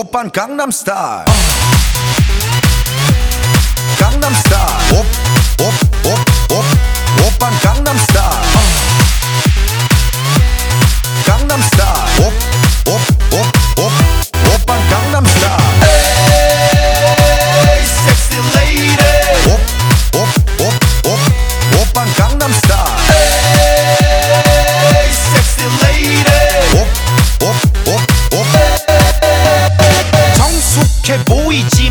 오빤 강남스타일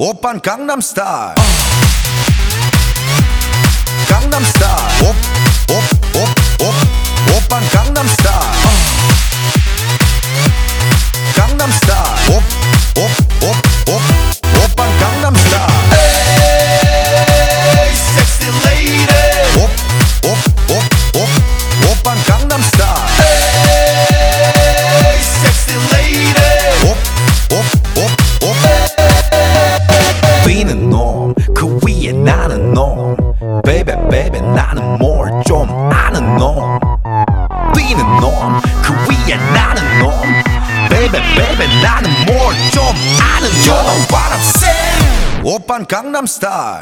오빤 강남스타일 뛰는 놈 그 위에 나는 놈 baby baby 나는 뭘좀 아는 놈 뛰는 놈 그 위에 나는 놈 baby baby 나는 뭘좀 아는 놈 You know what I'm saying. 오빤 강남 스타일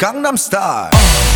Gangnam Style.